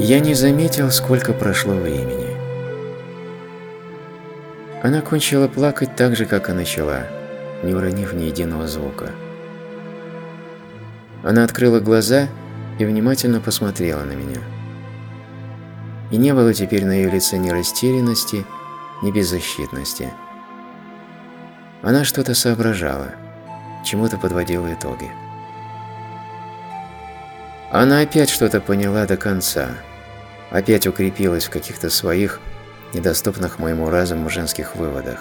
Я не заметил, сколько прошло времени. Она кончила плакать так же, как и начала, не уронив ни единого звука. Она открыла глаза и внимательно посмотрела на меня. И не было теперь на ее лице ни растерянности, ни беззащитности. Она что-то соображала, чему-то подводила итоги. Она опять что-то поняла до конца, опять укрепилась в каких-то своих, недоступных моему разуму женских выводах.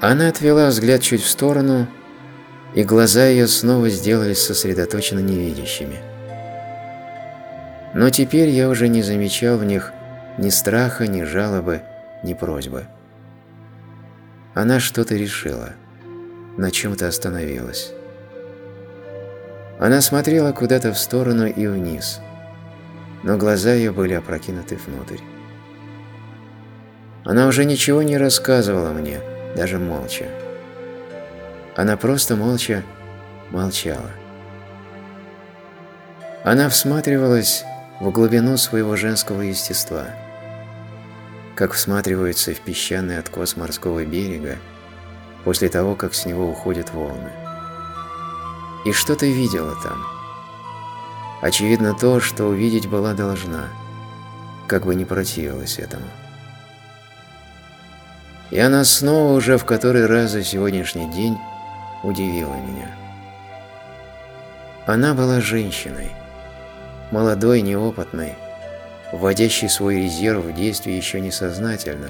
Она отвела взгляд чуть в сторону, и глаза ее снова сделались сосредоточенно невидящими. Но теперь я уже не замечал в них ни страха, ни жалобы, ни просьбы. Она что-то решила, на чем-то остановилась. Она смотрела куда-то в сторону и вниз, но глаза ее были опрокинуты внутрь. Она уже ничего не рассказывала мне, даже молча. Она просто молча молчала. Она всматривалась в глубину своего женского естества, как всматривается в песчаный откос морского берега после того, как с него уходят волны. И что ты видела там? Очевидно то, что увидеть была должна, как бы не противилась этому. И она снова уже в который раз за сегодняшний день удивила меня. Она была женщиной, молодой, неопытной, вводящей свой резерв в действие еще не сознательно,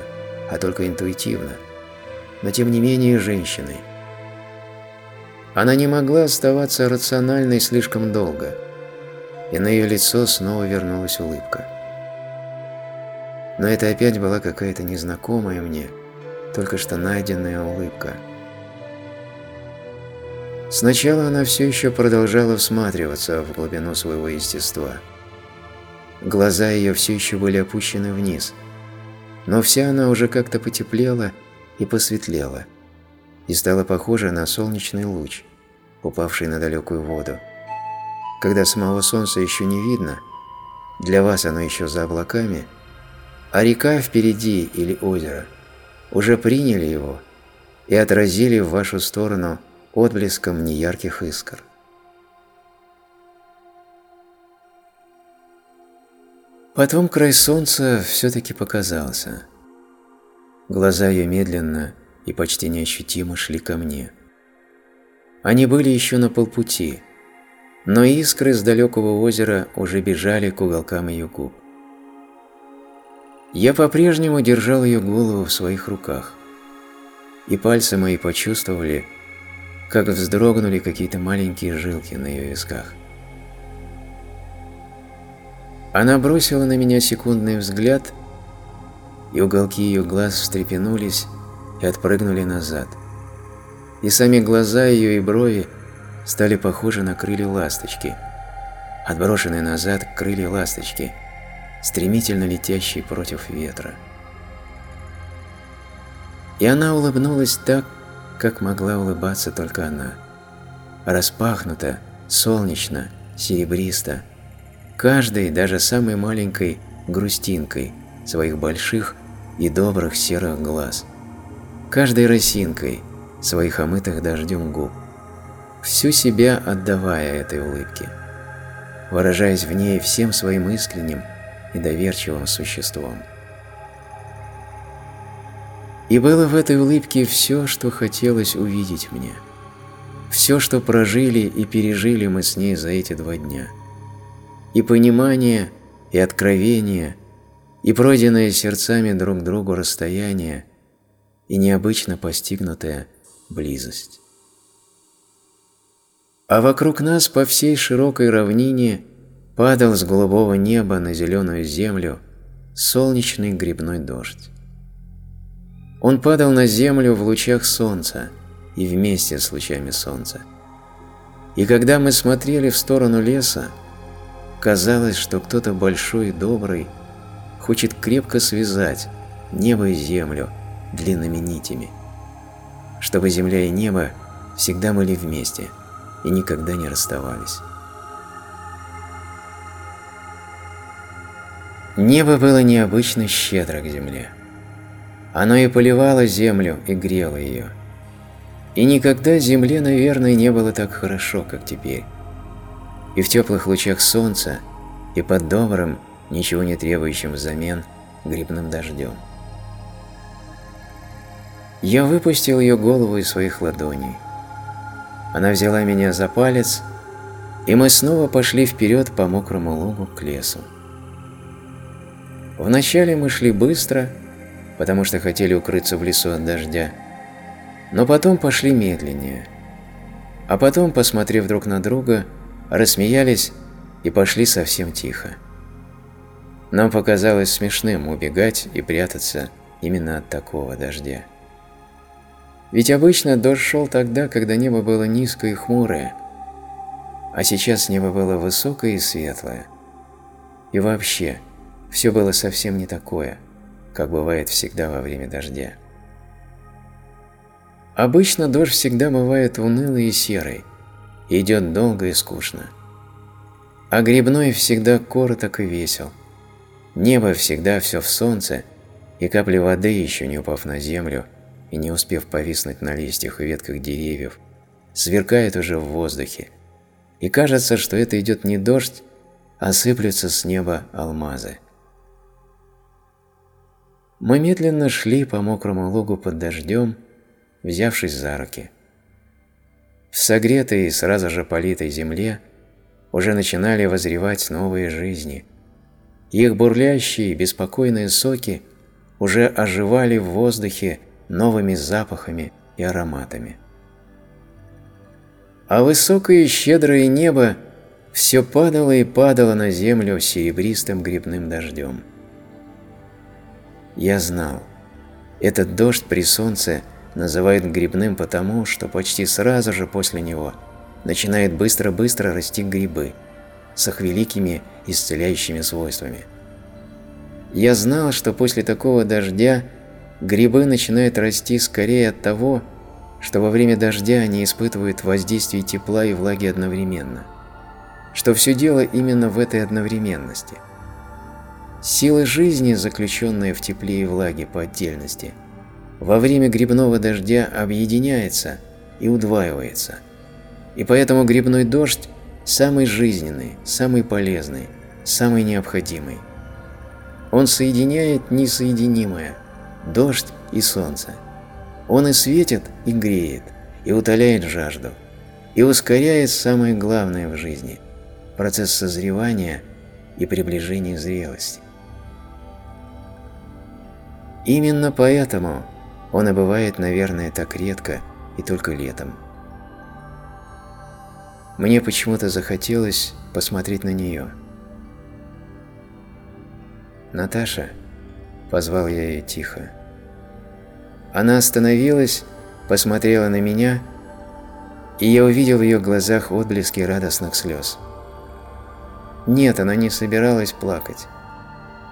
а только интуитивно, но тем не менее женщиной. Она не могла оставаться рациональной слишком долго, и на ее лицо снова вернулась улыбка. Но это опять была какая-то незнакомая мне, только что найденная улыбка. Сначала она все еще продолжала всматриваться в глубину своего естества. Глаза ее все еще были опущены вниз, но вся она уже как-то потеплела и посветлела, и стала похожа на солнечный луч, упавший на далекую воду. Когда самого солнца еще не видно, для вас оно еще за облаками, а река впереди или озеро уже приняли его и отразили в вашу сторону отблеском неярких искр. Потом край солнца все-таки показался. Глаза ее медленно и почти неощутимо шли ко мне. Они были еще на полпути, но искры с далекого озера уже бежали к уголкам ее губ. Я по-прежнему держал ее голову в своих руках, и пальцы мои почувствовали, как вздрогнули какие-то маленькие жилки на ее висках. Она бросила на меня секундный взгляд, и уголки ее глаз встрепенулись и отпрыгнули назад. И сами глаза ее и брови стали похожи на крылья ласточки, отброшенные назад крылья ласточки, стремительно летящие против ветра. И она улыбнулась так, как могла улыбаться только она. Распахнуто, солнечно, серебристо, каждой, даже самой маленькой грустинкой своих больших и добрых серых глаз, каждой росинкой своих омытых дождем губ, всю себя отдавая этой улыбке, выражаясь в ней всем своим искренним и доверчивым существом. И было в этой улыбке все, что хотелось увидеть мне. Все, что прожили и пережили мы с ней за эти два дня. И понимание, и откровение, и пройденное сердцами друг другу расстояние, и необычно постигнутая близость. А вокруг нас по всей широкой равнине падал с голубого неба на зеленую землю солнечный грибной дождь. Он падал на землю в лучах солнца и вместе с лучами солнца. И когда мы смотрели в сторону леса, казалось, что кто-то большой и добрый хочет крепко связать небо и землю длинными нитями, чтобы земля и небо всегда были вместе и никогда не расставались. Небо было необычно щедро к земле. Оно и поливало землю, и грело ее. И никогда земле, наверное, не было так хорошо, как теперь. И в теплых лучах солнца, и под добрым, ничего не требующим взамен, грибным дождем. Я выпустил ее голову из своих ладоней. Она взяла меня за палец, и мы снова пошли вперед по мокрому лугу к лесу. Вначале мы шли быстро, потому что хотели укрыться в лесу от дождя, но потом пошли медленнее. А потом, посмотрев друг на друга, рассмеялись и пошли совсем тихо. Нам показалось смешным убегать и прятаться именно от такого дождя. Ведь обычно дождь шел тогда, когда небо было низкое и хмурое, а сейчас небо было высокое и светлое. И вообще – все было совсем не такое, как бывает всегда во время дождя. Обычно дождь всегда бывает унылый и серый, идет долго и скучно. А грибной всегда короток и весел. Небо всегда все в солнце, и капли воды, еще не упав на землю и не успев повиснуть на листьях и ветках деревьев, сверкает уже в воздухе. И кажется, что это идет не дождь, а сыплются с неба алмазы. Мы медленно шли по мокрому лугу под дождем, взявшись за руки. В согретой и сразу же политой земле уже начинали возревать новые жизни. Их бурлящие, беспокойные соки уже оживали в воздухе новыми запахами и ароматами. А высокое и щедрое небо все падало и падало на землю серебристым грибным дождем. Я знал. Этот дождь при солнце называют грибным потому, что почти сразу же после него начинают быстро-быстро расти грибы с их великими исцеляющими свойствами. Я знал, что после такого дождя грибы начинают расти скорее от того, что во время дождя они испытывают воздействие тепла и влаги одновременно, что все дело именно в этой одновременности – Сила жизни, заключенная в тепле и влаге по отдельности, во время грибного дождя объединяется и удваивается. И поэтому грибной дождь самый жизненный, самый полезный, самый необходимый. Он соединяет несоединимое – дождь и солнце. Он и светит, и греет, и утоляет жажду, и ускоряет самое главное в жизни – процесс созревания и приближения зрелости. Именно поэтому он и бывает, наверное, так редко и только летом. Мне почему-то захотелось посмотреть на нее. «Наташа», – позвал я ее тихо. Она остановилась, посмотрела на меня, и я увидел в ее глазах отблески радостных слез. Нет, она не собиралась плакать.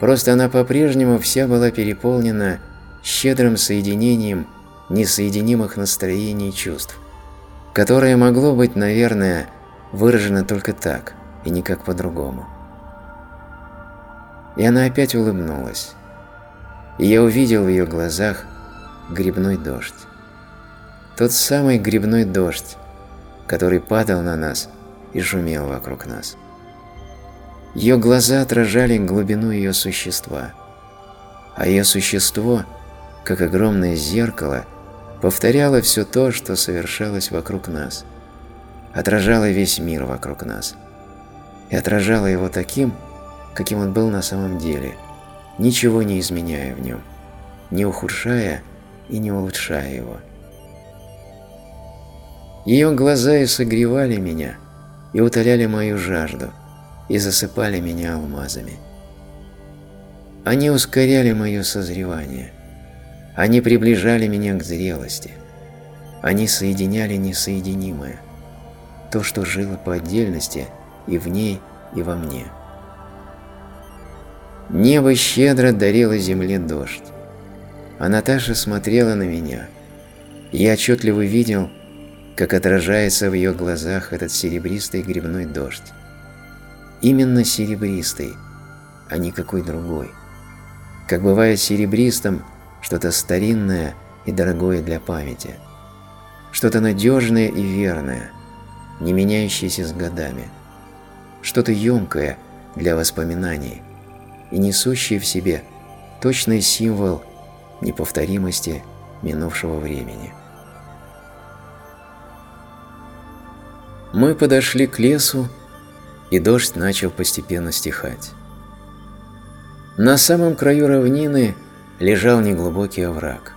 Просто она по-прежнему вся была переполнена щедрым соединением несоединимых настроений и чувств, которое могло быть, наверное, выражено только так и никак по-другому. И она опять улыбнулась. И я увидел в ее глазах грибной дождь. Тот самый грибной дождь, который падал на нас и шумел вокруг нас. Ее глаза отражали глубину ее существа, а ее существо, как огромное зеркало, повторяло все то, что совершалось вокруг нас, отражало весь мир вокруг нас и отражало его таким, каким он был на самом деле, ничего не изменяя в нем, не ухудшая и не улучшая его. Ее глаза и согревали меня, и утоляли мою жажду – и засыпали меня алмазами. Они ускоряли мое созревание. Они приближали меня к зрелости. Они соединяли несоединимое. То, что жило по отдельности и в ней, и во мне. Небо щедро дарило земле дождь. А Наташа смотрела на меня. Я отчетливо видел, как отражается в ее глазах этот серебристый грибной дождь именно серебристый, а никакой другой. Как бывает серебристым что-то старинное и дорогое для памяти. Что-то надежное и верное, не меняющееся с годами. Что-то емкое для воспоминаний и несущее в себе точный символ неповторимости минувшего времени. Мы подошли к лесу, и дождь начал постепенно стихать. На самом краю равнины лежал неглубокий овраг.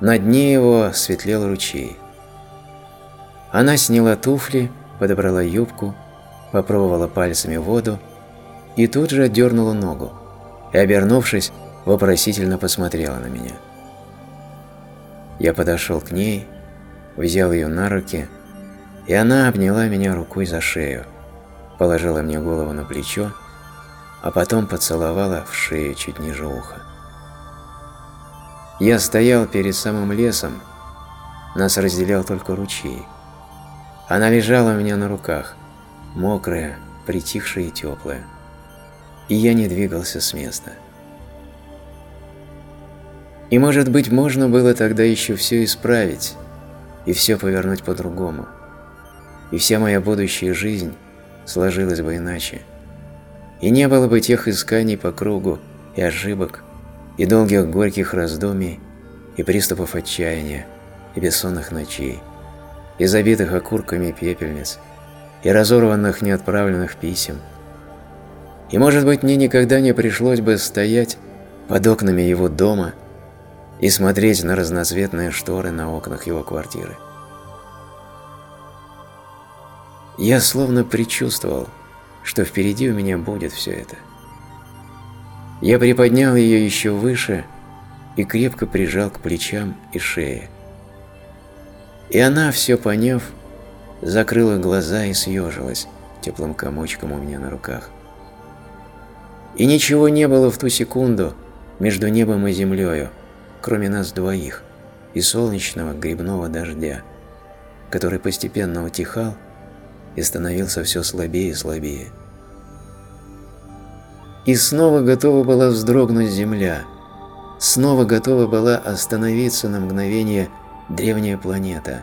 На дне его светлел ручей. Она сняла туфли, подобрала юбку, попробовала пальцами воду и тут же отдернула ногу и, обернувшись, вопросительно посмотрела на меня. Я подошел к ней, взял ее на руки, и она обняла меня рукой за шею, положила мне голову на плечо, а потом поцеловала в шею чуть ниже уха. Я стоял перед самым лесом, нас разделял только ручей. Она лежала у меня на руках, мокрая, притихшая и теплая, и я не двигался с места. И, может быть, можно было тогда еще все исправить и все повернуть по-другому. И вся моя будущая жизнь сложилась бы иначе. И не было бы тех исканий по кругу и ошибок, и долгих горьких раздумий, и приступов отчаяния, и бессонных ночей, и забитых окурками пепельниц, и разорванных неотправленных писем. И, может быть, мне никогда не пришлось бы стоять под окнами его дома – и смотреть на разноцветные шторы на окнах его квартиры. Я словно предчувствовал, что впереди у меня будет все это. Я приподнял ее еще выше и крепко прижал к плечам и шее. И она, все поняв, закрыла глаза и съежилась теплым комочком у меня на руках. И ничего не было в ту секунду между небом и землею, кроме нас двоих, и солнечного грибного дождя, который постепенно утихал и становился все слабее и слабее. И снова готова была вздрогнуть земля, снова готова была остановиться на мгновение древняя планета,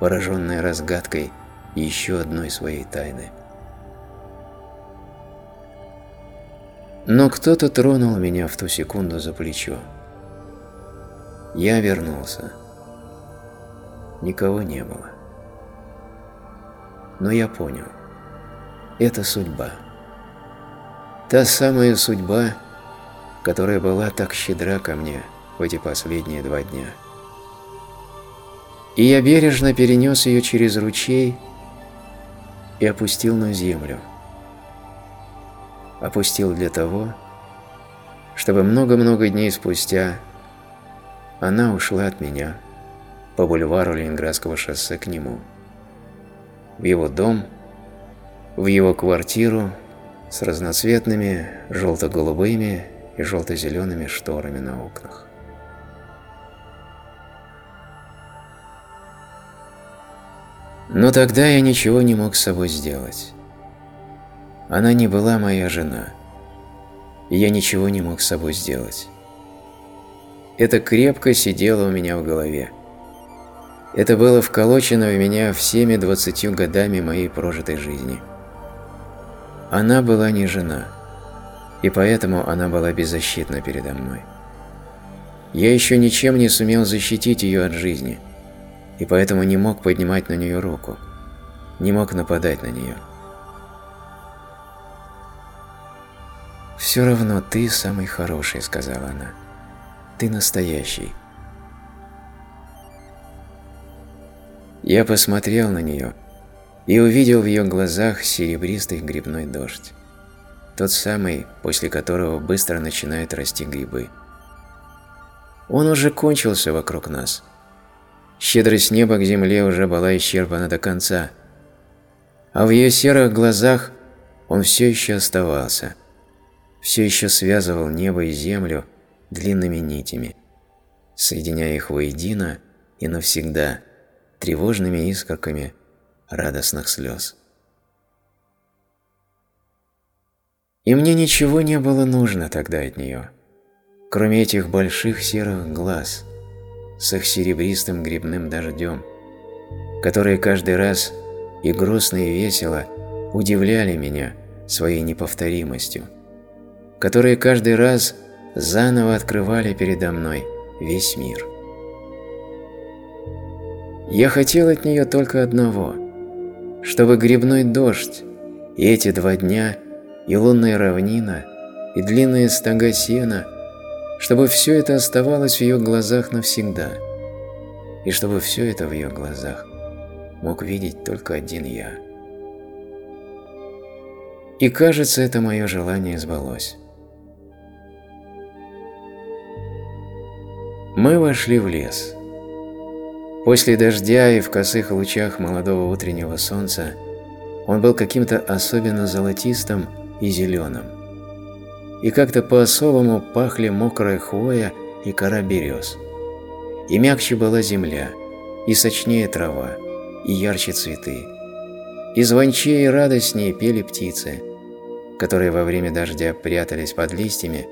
пораженная разгадкой еще одной своей тайны. Но кто-то тронул меня в ту секунду за плечо. Я вернулся. Никого не было. Но я понял. Это судьба. Та самая судьба, которая была так щедра ко мне в эти последние два дня. И я бережно перенес ее через ручей и опустил на землю. Опустил для того, чтобы много-много дней спустя она ушла от меня по бульвару Ленинградского шоссе к нему. В его дом, в его квартиру с разноцветными желто-голубыми и желто-зелеными шторами на окнах. Но тогда я ничего не мог с собой сделать. Она не была моя жена, и я ничего не мог с собой сделать. Это крепко сидело у меня в голове. Это было вколочено в меня всеми двадцатью годами моей прожитой жизни. Она была не жена, и поэтому она была беззащитна передо мной. Я еще ничем не сумел защитить ее от жизни, и поэтому не мог поднимать на нее руку, не мог нападать на нее. «Все равно ты самый хороший», — сказала она. Ты настоящий. Я посмотрел на нее и увидел в ее глазах серебристый грибной дождь. Тот самый, после которого быстро начинают расти грибы. Он уже кончился вокруг нас. Щедрость неба к земле уже была исчерпана до конца, а в ее серых глазах он все еще оставался, все еще связывал небо и землю длинными нитями, соединяя их воедино и навсегда тревожными искорками радостных слез. И мне ничего не было нужно тогда от нее, кроме этих больших серых глаз с их серебристым грибным дождем, которые каждый раз и грустно и весело удивляли меня своей неповторимостью, которые каждый раз заново открывали передо мной весь мир. Я хотел от нее только одного, чтобы грибной дождь и эти два дня – и лунная равнина, и длинные стога сена, чтобы все это оставалось в ее глазах навсегда, и чтобы все это в ее глазах мог видеть только один я. И кажется, это мое желание сбылось. Мы вошли в лес. После дождя и в косых лучах молодого утреннего солнца он был каким-то особенно золотистым и зеленым. И как-то по-особому пахли мокрая хвоя и кора берез. И мягче была земля, и сочнее трава, и ярче цветы. И звончее и радостнее пели птицы, которые во время дождя прятались под листьями,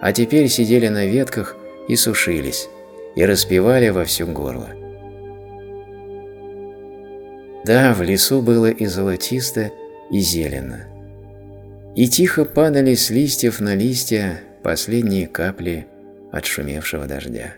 а теперь сидели на ветках и сушились, и распевали во всю горло. Да, в лесу было и золотисто, и зелено и тихо падали с листьев на листья последние капли отшумевшего дождя.